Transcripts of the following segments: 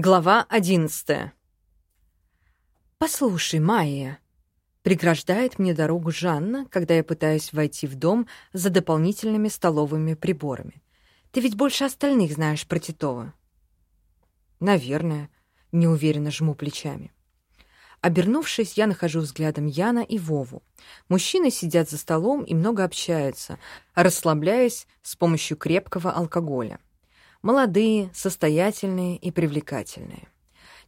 Глава одиннадцатая. «Послушай, Майя», — преграждает мне дорогу Жанна, когда я пытаюсь войти в дом за дополнительными столовыми приборами. «Ты ведь больше остальных знаешь про Титова». «Наверное», — неуверенно жму плечами. Обернувшись, я нахожу взглядом Яна и Вову. Мужчины сидят за столом и много общаются, расслабляясь с помощью крепкого алкоголя. Молодые, состоятельные и привлекательные.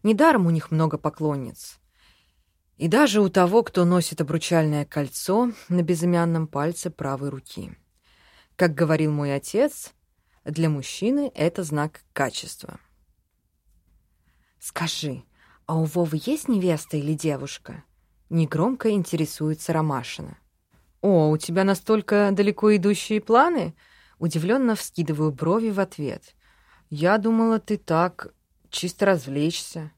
Недаром у них много поклонниц. И даже у того, кто носит обручальное кольцо на безымянном пальце правой руки. Как говорил мой отец, для мужчины это знак качества. «Скажи, а у Вовы есть невеста или девушка?» Негромко интересуется Ромашина. «О, у тебя настолько далеко идущие планы?» Удивленно вскидываю брови в ответ. «Я думала, ты так, чисто развлечься».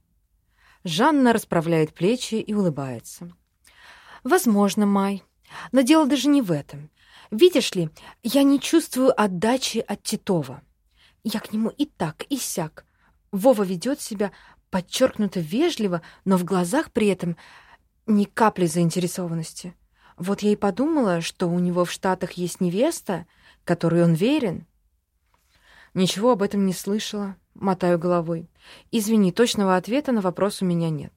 Жанна расправляет плечи и улыбается. «Возможно, Май. Но дело даже не в этом. Видишь ли, я не чувствую отдачи от Титова. Я к нему и так, и сяк. Вова ведет себя подчеркнуто вежливо, но в глазах при этом ни капли заинтересованности. Вот я и подумала, что у него в Штатах есть невеста, которой он верен, Ничего об этом не слышала, мотаю головой. Извини, точного ответа на вопрос у меня нет.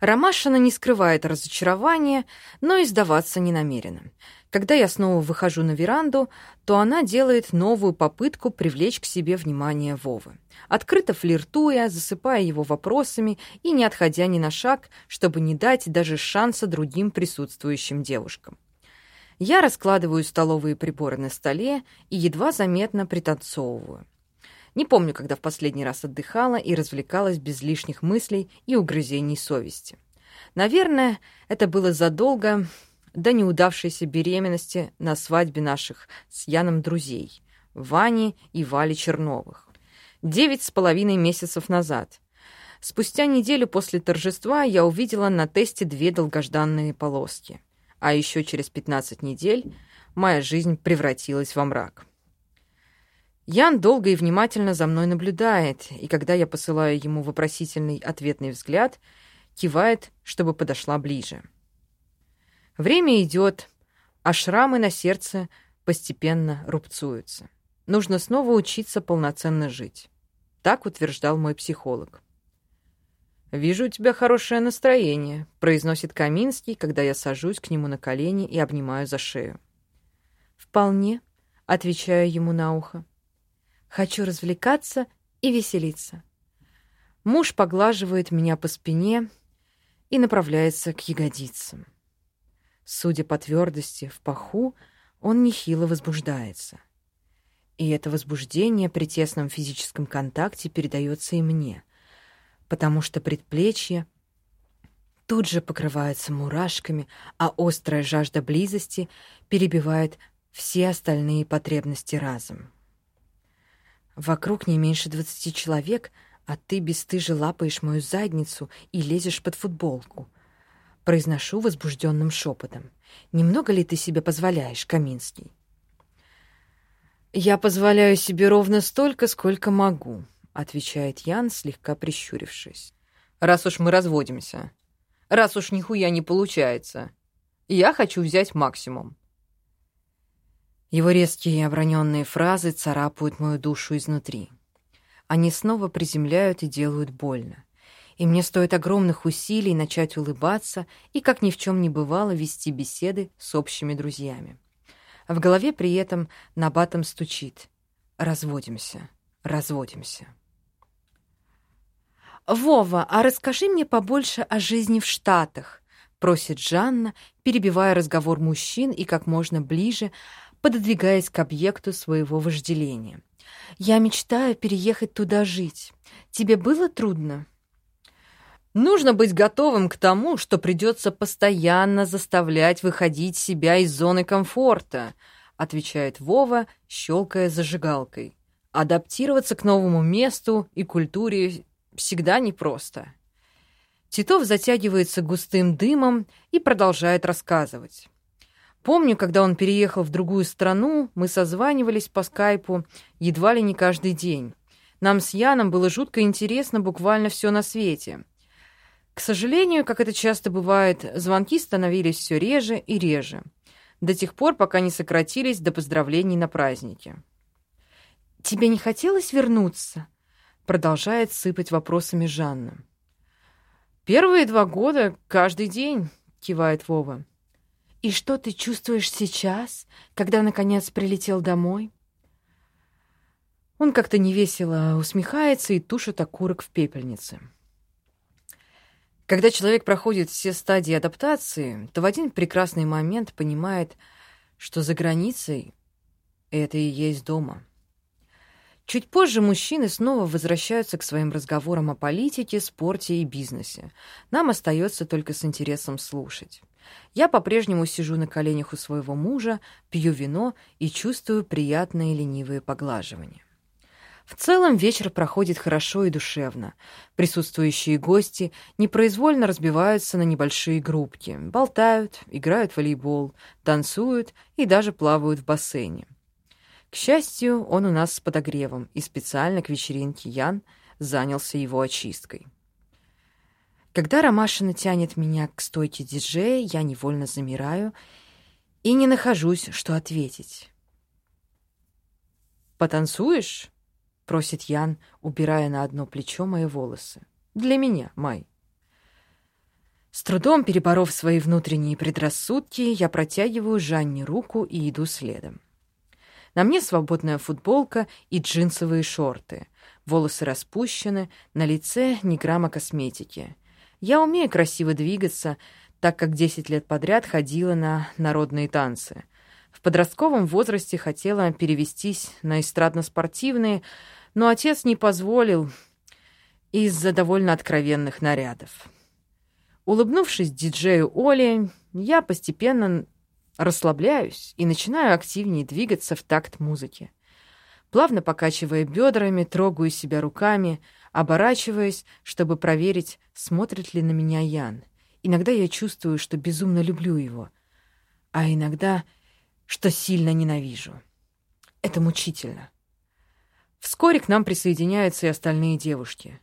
Ромашина не скрывает разочарования, но и сдаваться не намерена. Когда я снова выхожу на веранду, то она делает новую попытку привлечь к себе внимание Вовы. Открыто флиртуя, засыпая его вопросами и не отходя ни на шаг, чтобы не дать даже шанса другим присутствующим девушкам. Я раскладываю столовые приборы на столе и едва заметно пританцовываю. Не помню, когда в последний раз отдыхала и развлекалась без лишних мыслей и угрызений совести. Наверное, это было задолго до неудавшейся беременности на свадьбе наших с Яном друзей, Вани и Вали Черновых. Девять с половиной месяцев назад. Спустя неделю после торжества я увидела на тесте две долгожданные полоски — а еще через 15 недель моя жизнь превратилась во мрак. Ян долго и внимательно за мной наблюдает, и когда я посылаю ему вопросительный ответный взгляд, кивает, чтобы подошла ближе. Время идет, а шрамы на сердце постепенно рубцуются. Нужно снова учиться полноценно жить. Так утверждал мой психолог. «Вижу у тебя хорошее настроение», — произносит Каминский, когда я сажусь к нему на колени и обнимаю за шею. «Вполне», — отвечаю ему на ухо. «Хочу развлекаться и веселиться». Муж поглаживает меня по спине и направляется к ягодицам. Судя по твердости в паху, он нехило возбуждается. И это возбуждение при тесном физическом контакте передается и мне — потому что предплечье тут же покрывается мурашками, а острая жажда близости перебивает все остальные потребности разом. Вокруг не меньше двадцати человек, а ты бесстыже лапаешь мою задницу и лезешь под футболку. Произношу возбужденным шепотом. Немного ли ты себе позволяешь, Каминский? Я позволяю себе ровно столько, сколько могу, — отвечает Ян, слегка прищурившись. «Раз уж мы разводимся. Раз уж нихуя не получается. Я хочу взять максимум». Его резкие оброненные фразы царапают мою душу изнутри. Они снова приземляют и делают больно. И мне стоит огромных усилий начать улыбаться и, как ни в чем не бывало, вести беседы с общими друзьями. В голове при этом набатом стучит. «Разводимся, разводимся». «Вова, а расскажи мне побольше о жизни в Штатах», — просит Жанна, перебивая разговор мужчин и как можно ближе, пододвигаясь к объекту своего вожделения. «Я мечтаю переехать туда жить. Тебе было трудно?» Нужно быть готовым к тому, что придется постоянно заставлять выходить себя из зоны комфорта, отвечает Вова, щелкая зажигалкой. Адаптироваться к новому месту и культуре всегда непросто. Титов затягивается густым дымом и продолжает рассказывать. Помню, когда он переехал в другую страну, мы созванивались по скайпу едва ли не каждый день. Нам с Яном было жутко интересно буквально все на свете. К сожалению, как это часто бывает, звонки становились все реже и реже, до тех пор, пока не сократились до поздравлений на празднике. «Тебе не хотелось вернуться?» Продолжает сыпать вопросами Жанна. «Первые два года каждый день», — кивает Вова. «И что ты чувствуешь сейчас, когда, наконец, прилетел домой?» Он как-то невесело усмехается и тушит окурок в пепельнице. Когда человек проходит все стадии адаптации, то в один прекрасный момент понимает, что за границей это и есть дома. Чуть позже мужчины снова возвращаются к своим разговорам о политике, спорте и бизнесе. Нам остается только с интересом слушать. Я по-прежнему сижу на коленях у своего мужа, пью вино и чувствую приятные ленивые поглаживания. В целом вечер проходит хорошо и душевно. Присутствующие гости непроизвольно разбиваются на небольшие группки, болтают, играют в волейбол, танцуют и даже плавают в бассейне. К счастью, он у нас с подогревом, и специально к вечеринке Ян занялся его очисткой. Когда Ромашина тянет меня к стойке диджея, я невольно замираю и не нахожусь, что ответить. «Потанцуешь?» просит Ян, убирая на одно плечо мои волосы. «Для меня, Май». С трудом переборов свои внутренние предрассудки, я протягиваю Жанне руку и иду следом. На мне свободная футболка и джинсовые шорты. Волосы распущены, на лице ни грамма косметики. Я умею красиво двигаться, так как 10 лет подряд ходила на народные танцы. В подростковом возрасте хотела перевестись на эстрадно-спортивные, но отец не позволил из-за довольно откровенных нарядов. Улыбнувшись диджею Оле, я постепенно расслабляюсь и начинаю активнее двигаться в такт музыки. Плавно покачивая бедрами, трогаю себя руками, оборачиваясь, чтобы проверить, смотрит ли на меня Ян. Иногда я чувствую, что безумно люблю его, а иногда, что сильно ненавижу. Это мучительно. Вскоре к нам присоединяются и остальные девушки.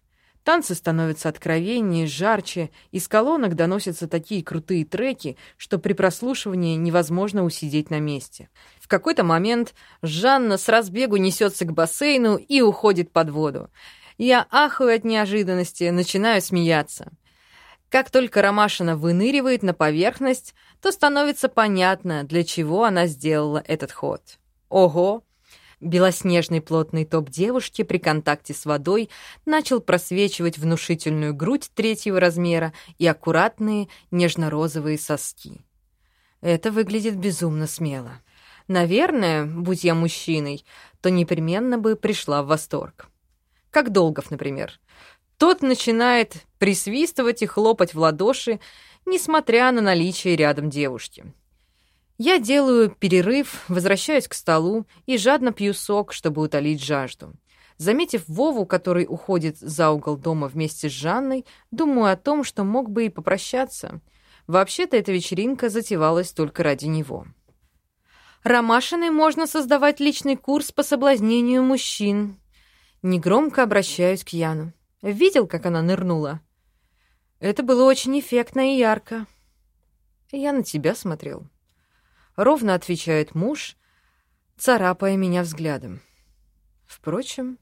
Танцы становятся откровеннее, жарче, из колонок доносятся такие крутые треки, что при прослушивании невозможно усидеть на месте. В какой-то момент Жанна с разбегу несется к бассейну и уходит под воду. Я ахаю от неожиданности, начинаю смеяться. Как только Ромашина выныривает на поверхность, то становится понятно, для чего она сделала этот ход. Ого, Белоснежный плотный топ девушки при контакте с водой начал просвечивать внушительную грудь третьего размера и аккуратные нежно-розовые соски. Это выглядит безумно смело. Наверное, будь я мужчиной, то непременно бы пришла в восторг. Как Долгов, например. Тот начинает присвистывать и хлопать в ладоши, несмотря на наличие рядом девушки. Я делаю перерыв, возвращаюсь к столу и жадно пью сок, чтобы утолить жажду. Заметив Вову, который уходит за угол дома вместе с Жанной, думаю о том, что мог бы и попрощаться. Вообще-то эта вечеринка затевалась только ради него. Ромашиной можно создавать личный курс по соблазнению мужчин. Негромко обращаюсь к Яну. Видел, как она нырнула? Это было очень эффектно и ярко. Я на тебя смотрел. Ровно отвечает муж, царапая меня взглядом. Впрочем,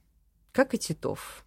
как и Титов.